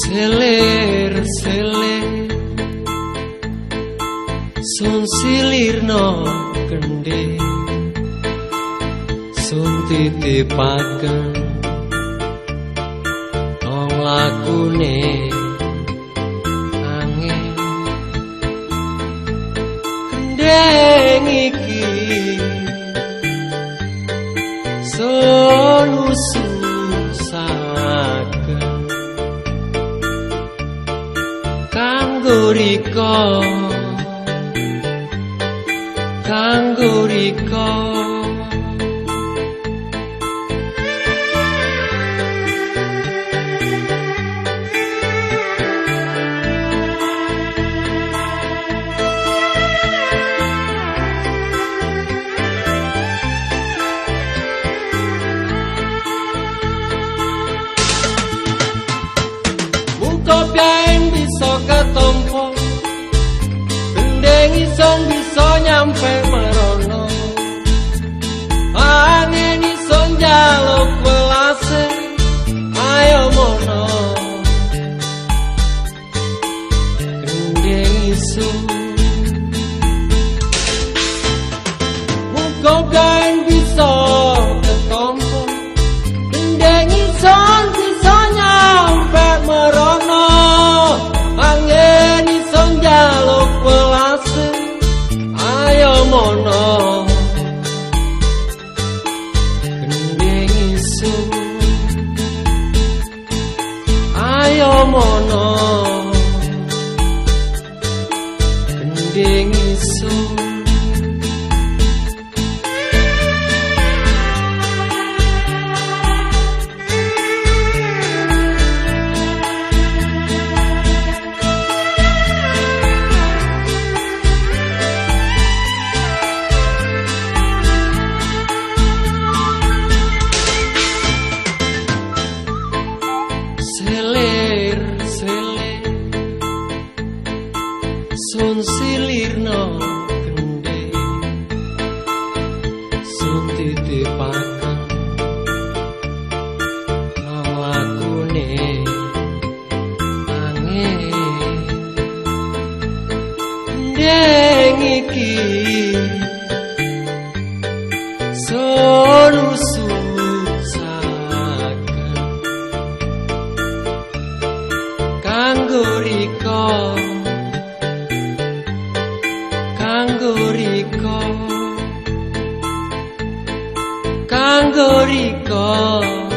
Selir selir. Sun silirno kende Sun titipaken. Ong lakune angin. Kendeng iki. Kanggo rika son di sogna un per soul. Kanggo rika. Kanggo rika. Kanggo rika